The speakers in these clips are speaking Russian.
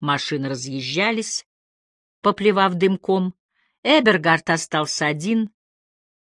Машины разъезжались, поплевав дымком. Эбергард остался один.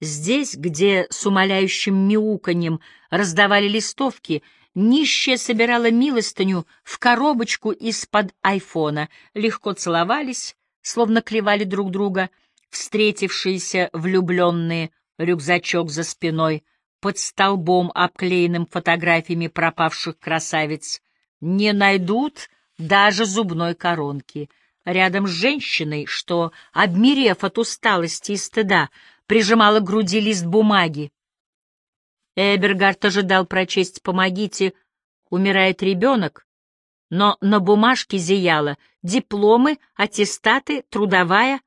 Здесь, где с умоляющим мяуканьем раздавали листовки, нищая собирала милостыню в коробочку из-под айфона, легко целовались, словно клевали друг друга, встретившиеся влюбленные, рюкзачок за спиной, под столбом, обклеенным фотографиями пропавших красавиц, не найдут даже зубной коронки. Рядом с женщиной, что, обмерев от усталости и стыда, прижимала к груди лист бумаги. Эбергард ожидал прочесть «Помогите, умирает ребенок», но на бумажке зияло дипломы, аттестаты, трудовая,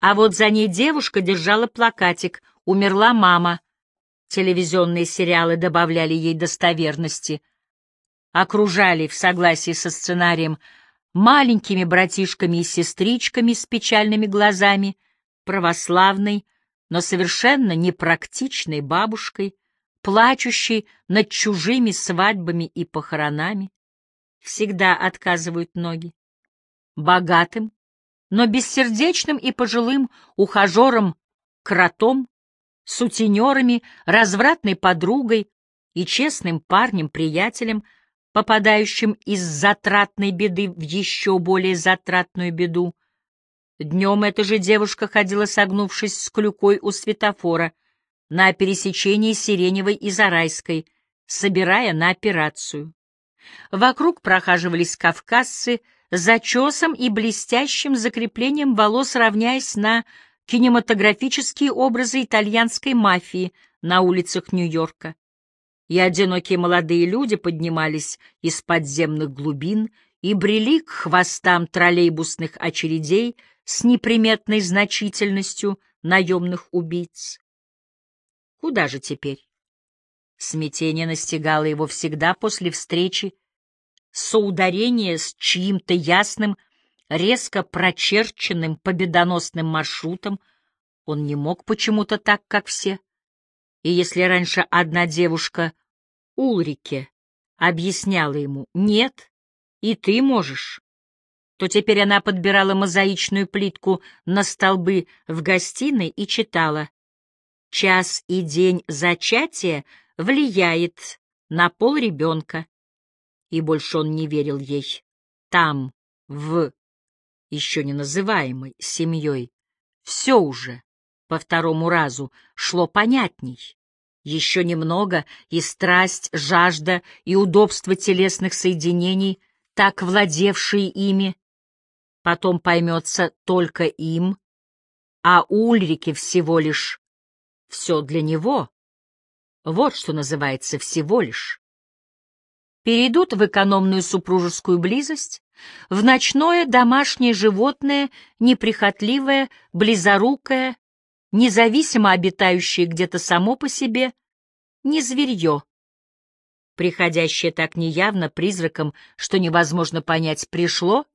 а вот за ней девушка держала плакатик «Умерла мама». Телевизионные сериалы добавляли ей достоверности, окружали в согласии со сценарием маленькими братишками и сестричками с печальными глазами, православной, но совершенно непрактичной бабушкой, плачущей над чужими свадьбами и похоронами. Всегда отказывают ноги. Богатым, но бессердечным и пожилым ухажером-кротом сутенерами, развратной подругой и честным парнем-приятелем, попадающим из затратной беды в еще более затратную беду. Днем эта же девушка ходила, согнувшись с клюкой у светофора, на пересечении Сиреневой и Зарайской, собирая на операцию. Вокруг прохаживались кавказцы, зачесом и блестящим закреплением волос равняясь на кинематографические образы итальянской мафии на улицах Нью-Йорка. И одинокие молодые люди поднимались из подземных глубин и брели к хвостам троллейбусных очередей с неприметной значительностью наемных убийц. Куда же теперь? Смятение настигало его всегда после встречи, соударение с чьим-то ясным, резко прочерченным победоносным маршрутом, он не мог почему-то так, как все. И если раньше одна девушка, Улрике, объясняла ему «нет, и ты можешь», то теперь она подбирала мозаичную плитку на столбы в гостиной и читала «Час и день зачатия влияет на пол ребенка». И больше он не верил ей. Там, в еще не называемой семьей, все уже по второму разу шло понятней. Еще немного, и страсть, жажда и удобство телесных соединений, так владевшие ими, потом поймется только им, а Ульрике всего лишь все для него. Вот что называется всего лишь. Перейдут в экономную супружескую близость, в ночное домашнее животное, неприхотливое, близорукое, независимо обитающее где-то само по себе, не зверье, приходящее так неявно призраком, что невозможно понять, пришло,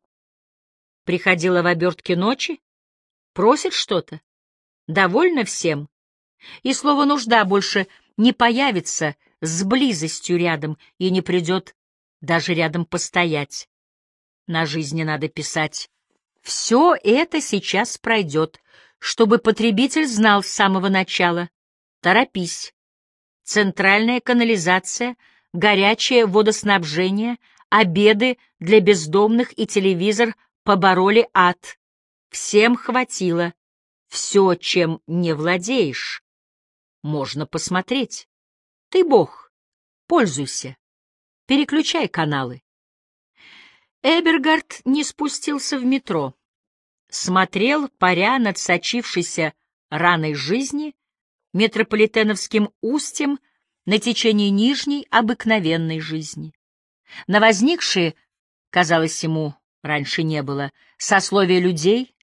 приходило в обертке ночи, просит что-то, довольно всем, и слово «нужда» больше не появится с близостью рядом и не придет даже рядом постоять. На жизни надо писать. Все это сейчас пройдет, чтобы потребитель знал с самого начала. Торопись. Центральная канализация, горячее водоснабжение, обеды для бездомных и телевизор побороли ад. Всем хватило. Все, чем не владеешь, можно посмотреть. Ты бог. Пользуйся. Переключай каналы. Эбергард не спустился в метро. Смотрел, паря над сочившейся раной жизни, метрополитеновским устьем на течение нижней обыкновенной жизни. На возникшие, казалось ему, раньше не было, сословия людей,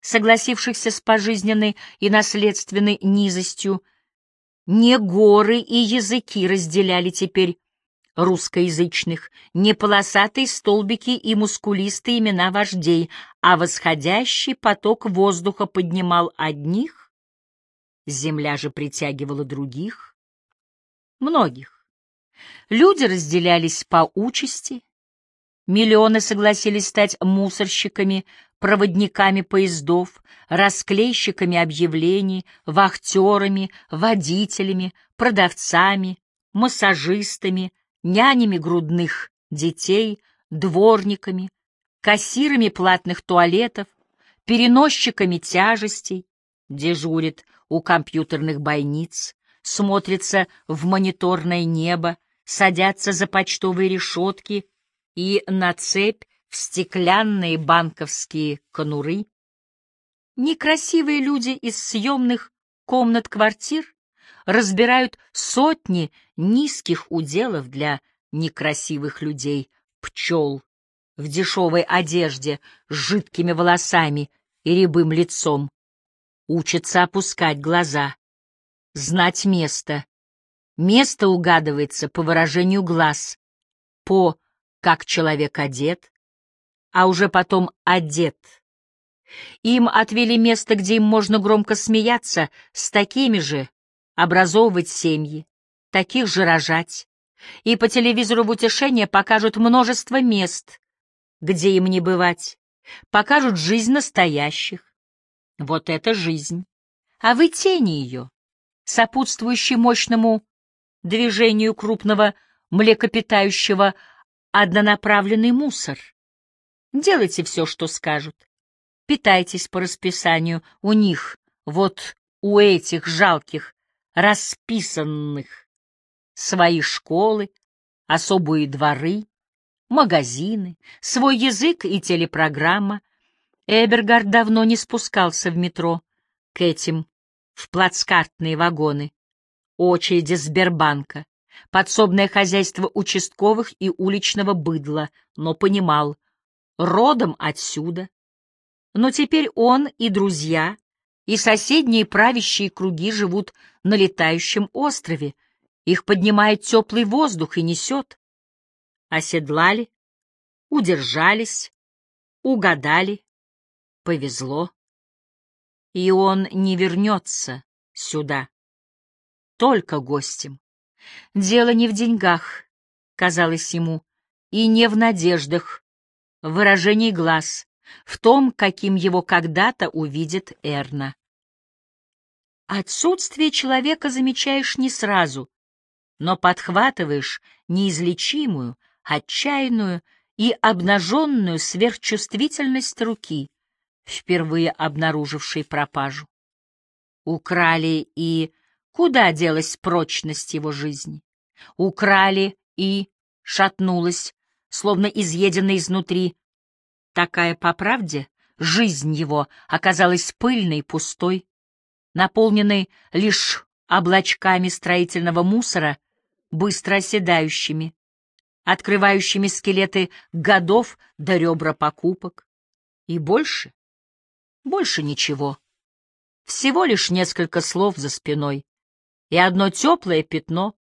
согласившихся с пожизненной и наследственной низостью, не горы и языки разделяли теперь русскоязычных, не полосатые столбики и мускулистые имена вождей, а восходящий поток воздуха поднимал одних, земля же притягивала других, многих. Люди разделялись по участи, Миллионы согласились стать мусорщиками, проводниками поездов, расклейщиками объявлений, вахтерами, водителями, продавцами, массажистами, нянями грудных детей, дворниками, кассирами платных туалетов, переносчиками тяжестей, дежурит у компьютерных бойниц, смотрится в мониторное небо, садятся за почтовые решетки и на цепь в стеклянные банковские конуры. Некрасивые люди из съемных комнат квартир разбирают сотни низких уделов для некрасивых людей, пчел, в дешевой одежде, с жидкими волосами и рябым лицом. Учатся опускать глаза, знать место. Место угадывается по выражению глаз, по как человек одет, а уже потом одет. Им отвели место, где им можно громко смеяться, с такими же образовывать семьи, таких же рожать. И по телевизору в утешение покажут множество мест, где им не бывать, покажут жизнь настоящих. Вот это жизнь. А вы тени ее, сопутствующие мощному движению крупного млекопитающего однонаправленный мусор. Делайте все, что скажут. Питайтесь по расписанию у них, вот у этих жалких, расписанных. Свои школы, особые дворы, магазины, свой язык и телепрограмма. Эбергард давно не спускался в метро к этим, в плацкартные вагоны, очереди Сбербанка, подсобное хозяйство участковых и уличного быдла, но понимал, родом отсюда. Но теперь он и друзья, и соседние правящие круги живут на летающем острове, их поднимает теплый воздух и несет. Оседлали, удержались, угадали, повезло. И он не вернется сюда, только гостем. Дело не в деньгах, казалось ему, и не в надеждах, в выражении глаз, в том, каким его когда-то увидит Эрна. Отсутствие человека замечаешь не сразу, но подхватываешь неизлечимую, отчаянную и обнаженную сверхчувствительность руки, впервые обнаружившей пропажу. Украли и Куда делась прочность его жизни? Украли и шатнулась, словно изъеденная изнутри. Такая, по правде, жизнь его оказалась пыльной, пустой, наполненной лишь облачками строительного мусора, быстро оседающими, открывающими скелеты годов до ребра покупок. И больше? Больше ничего. Всего лишь несколько слов за спиной и одно теплое пятно,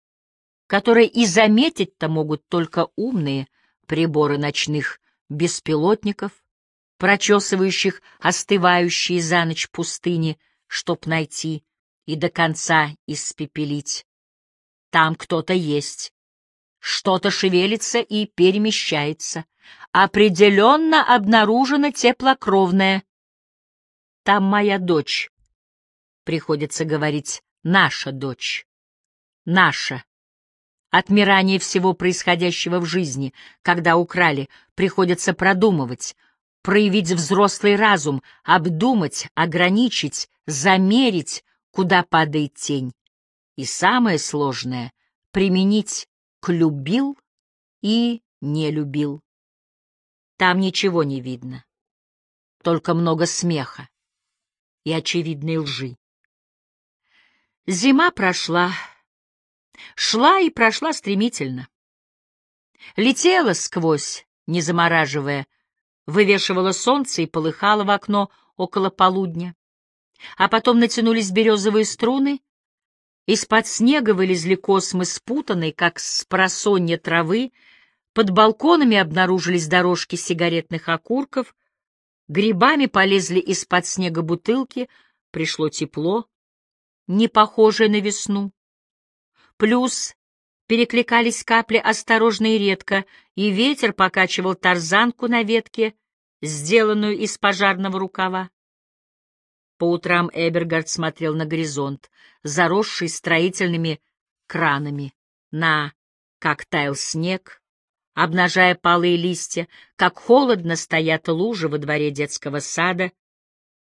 которое и заметить-то могут только умные приборы ночных беспилотников, прочесывающих остывающие за ночь пустыни, чтоб найти и до конца испепелить. Там кто-то есть, что-то шевелится и перемещается. Определенно обнаружено теплокровное. Там моя дочь, приходится говорить наша дочь. Наша. Отмирание всего происходящего в жизни, когда украли, приходится продумывать, проявить взрослый разум, обдумать, ограничить, замерить, куда падает тень. И самое сложное — применить к любил и не любил. Там ничего не видно, только много смеха и очевидной лжи. Зима прошла. Шла и прошла стремительно. Летела сквозь, не замораживая, вывешивала солнце и полыхала в окно около полудня. А потом натянулись березовые струны, из-под снега вылезли космы спутанные, как с просонья травы, под балконами обнаружились дорожки сигаретных окурков, грибами полезли из-под снега бутылки, пришло тепло, не похожее на весну. Плюс перекликались капли осторожно и редко, и ветер покачивал тарзанку на ветке, сделанную из пожарного рукава. По утрам Эбергард смотрел на горизонт, заросший строительными кранами, на, как таял снег, обнажая палые листья, как холодно стоят лужи во дворе детского сада.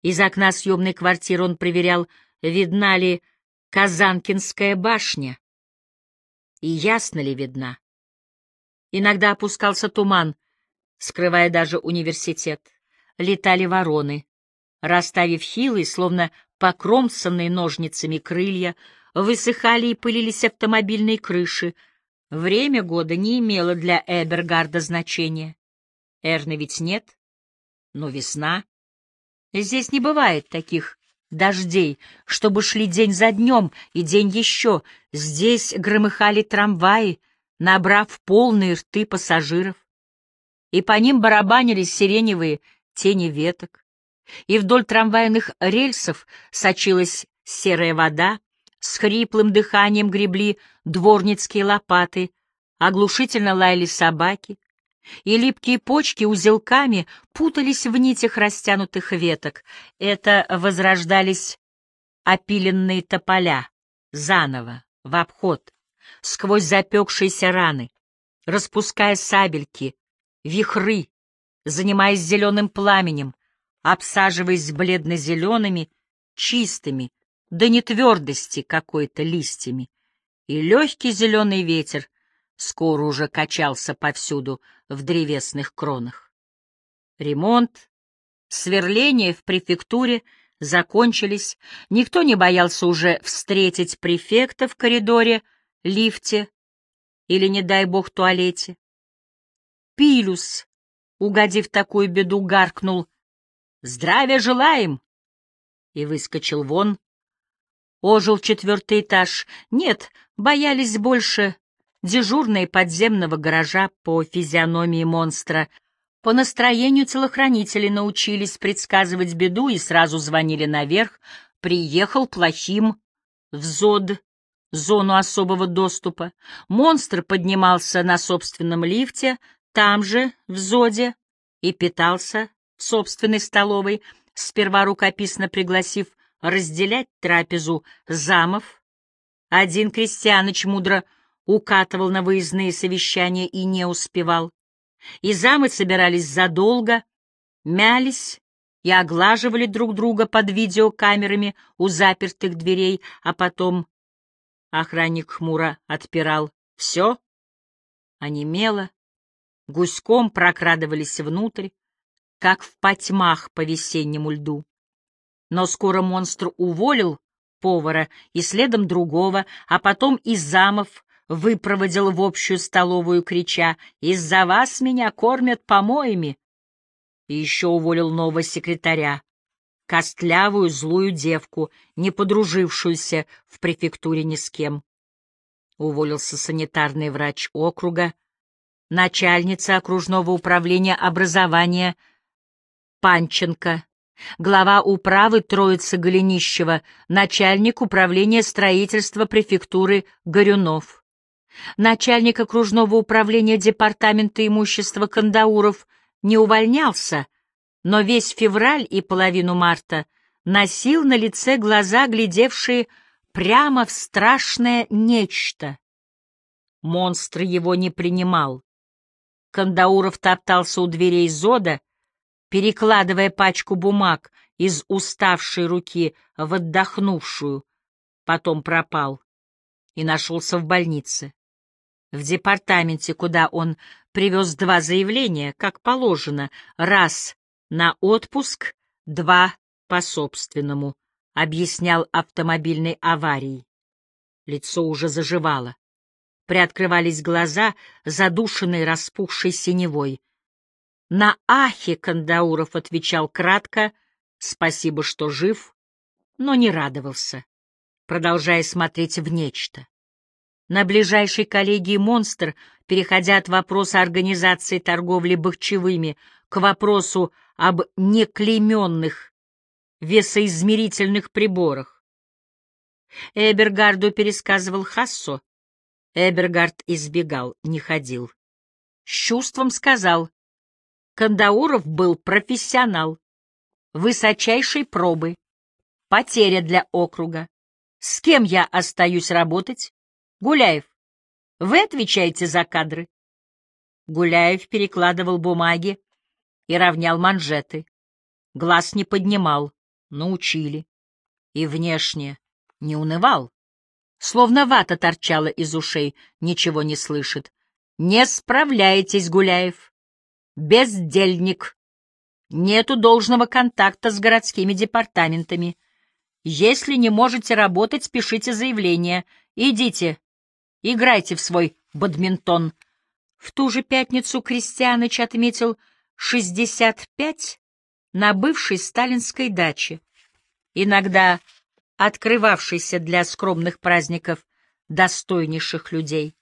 Из окна съемной квартиры он проверял, видна ли Казанкинская башня, и ясно ли видна. Иногда опускался туман, скрывая даже университет. Летали вороны, расставив хилые, словно покромсанные ножницами крылья, высыхали и пылились автомобильные крыши. Время года не имело для Эбергарда значения. Эрны ведь нет, но весна. Здесь не бывает таких дождей, чтобы шли день за днем и день еще. Здесь громыхали трамваи, набрав полные рты пассажиров. И по ним барабанились сиреневые тени веток. И вдоль трамвайных рельсов сочилась серая вода, с хриплым дыханием гребли дворницкие лопаты, оглушительно лаяли собаки, и липкие почки узелками путались в нитях растянутых веток. Это возрождались опиленные тополя, заново, в обход, сквозь запекшиеся раны, распуская сабельки, вихры, занимаясь зеленым пламенем, обсаживаясь бледно-зелеными, чистыми, да не твердости какой-то листьями, и легкий зеленый ветер скоро уже качался повсюду в древесных кронах. Ремонт, сверление в префектуре закончились, никто не боялся уже встретить префекта в коридоре, лифте или, не дай бог, туалете. Пилюс, угодив такую беду, гаркнул «Здравия желаем!» и выскочил вон. Ожил четвертый этаж. Нет, боялись больше дежурные подземного гаража по физиономии монстра. По настроению телохранители научились предсказывать беду и сразу звонили наверх. Приехал плохим в ЗОД, зону особого доступа. Монстр поднимался на собственном лифте, там же, в ЗОДе, и питался в собственной столовой, сперва рукописно пригласив разделять трапезу замов. Один крестьяныч мудро укатывал на выездные совещания и не успевал. И замы собирались задолго, мялись и оглаживали друг друга под видеокамерами у запертых дверей, а потом охранник хмуро отпирал. Все? Онемело, гуськом прокрадывались внутрь, как в потьмах по весеннему льду. Но скоро монстр уволил повара и следом другого, а потом и замов выпроводил в общую столовую, крича «Из-за вас меня кормят помоями!» И еще уволил нового секретаря, костлявую злую девку, не подружившуюся в префектуре ни с кем. Уволился санитарный врач округа, начальница окружного управления образования Панченко, глава управы Троицы Голенищева, начальник управления строительства префектуры Горюнов. Начальник окружного управления Департамента имущества Кандауров не увольнялся, но весь февраль и половину марта носил на лице глаза, глядевшие прямо в страшное нечто. Монстр его не принимал. Кандауров топтался у дверей Зода, перекладывая пачку бумаг из уставшей руки в отдохнувшую, потом пропал и нашелся в больнице в департаменте, куда он привез два заявления, как положено, раз на отпуск, два по собственному, объяснял автомобильной аварией. Лицо уже заживало. Приоткрывались глаза, задушенные распухшей синевой. На ахе Кандауров отвечал кратко «Спасибо, что жив», но не радовался, продолжая смотреть в нечто. На ближайшей коллегии «Монстр», переходя от вопроса организации торговли бахчевыми к вопросу об неклейменных весоизмерительных приборах. Эбергарду пересказывал Хассо, Эбергард избегал, не ходил. С чувством сказал, Кандауров был профессионал, высочайшей пробы, потеря для округа. С кем я остаюсь работать? Гуляев, вы отвечаете за кадры. Гуляев перекладывал бумаги и равнял манжеты. Глаз не поднимал, научили. И внешне не унывал. Словно вата торчала из ушей, ничего не слышит. Не справляетесь, Гуляев. Бездельник. Нету должного контакта с городскими департаментами. Если не можете работать, пишите заявление. Идите, играйте в свой бадминтон. В ту же пятницу Крестьяныч отметил 65 на бывшей сталинской даче, иногда открывавшейся для скромных праздников достойнейших людей.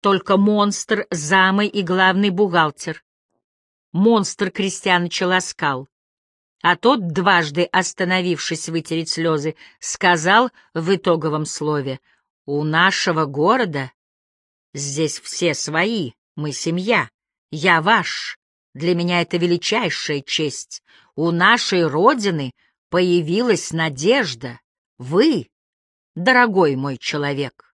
Только монстр, замы и главный бухгалтер. Монстр Крестьяныча ласкал. А тот, дважды остановившись вытереть слезы, сказал в итоговом слове, «У нашего города здесь все свои, мы семья, я ваш, для меня это величайшая честь. У нашей Родины появилась надежда. Вы, дорогой мой человек.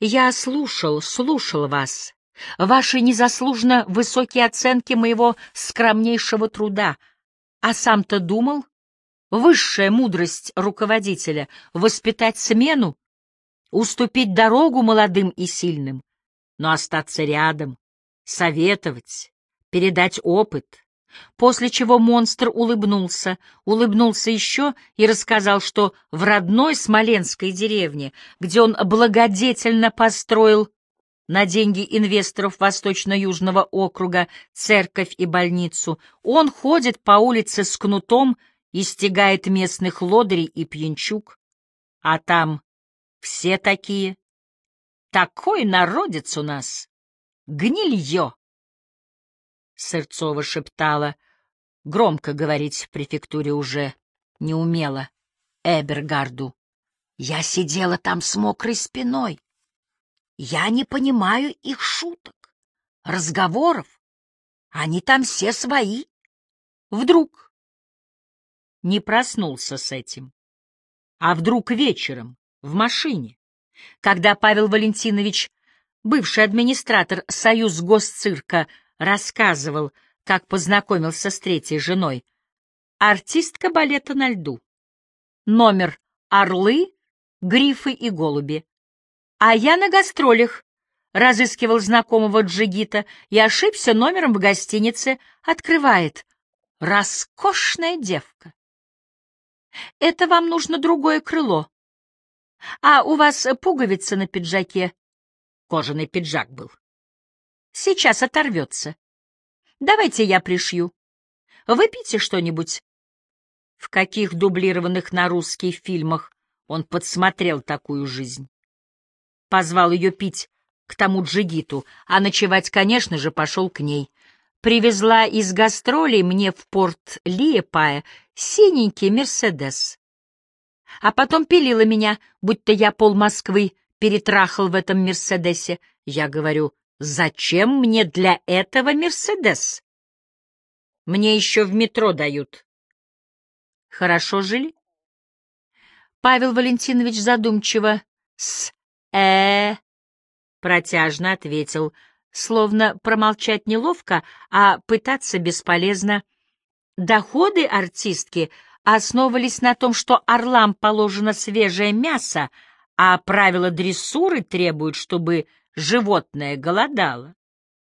Я слушал, слушал вас. Ваши незаслуженно высокие оценки моего скромнейшего труда. А сам-то думал, высшая мудрость руководителя — воспитать смену, уступить дорогу молодым и сильным, но остаться рядом, советовать, передать опыт, после чего монстр улыбнулся, улыбнулся еще и рассказал, что в родной смоленской деревне, где он благодетельно построил на деньги инвесторов Восточно-Южного округа церковь и больницу, он ходит по улице с кнутом и стегает местных лодырей и пьянчук. А там все такие. Такой народец у нас. Гнилье. Сырцова шептала. Громко говорить в префектуре уже не умела. Эбергарду. Я сидела там с мокрой спиной. Я не понимаю их шуток, разговоров. Они там все свои. Вдруг не проснулся с этим. А вдруг вечером, в машине, когда Павел Валентинович, бывший администратор Союз Госцирка, рассказывал, как познакомился с третьей женой. Артистка балета на льду. Номер «Орлы», «Грифы» и «Голуби». А я на гастролях разыскивал знакомого джигита и ошибся номером в гостинице. Открывает. Роскошная девка. Это вам нужно другое крыло. А у вас пуговица на пиджаке? Кожаный пиджак был. Сейчас оторвется. Давайте я пришью. Выпейте что-нибудь. В каких дублированных на русский фильмах он подсмотрел такую жизнь? Позвал ее пить к тому джигиту, а ночевать, конечно же, пошел к ней. Привезла из гастролей мне в порт Лиепая синенький «Мерседес». А потом пилила меня, будто я пол Москвы перетрахал в этом «Мерседесе». Я говорю, Зачем мне для этого Мерседес? Мне еще в метро дают. Хорошо жили? Павел Валентинович задумчиво с э, протяжно ответил, словно промолчать неловко, а пытаться бесполезно. Доходы артистки основывались на том, что орлам положено свежее мясо, а правила дрессуры требуют, чтобы животное голодало.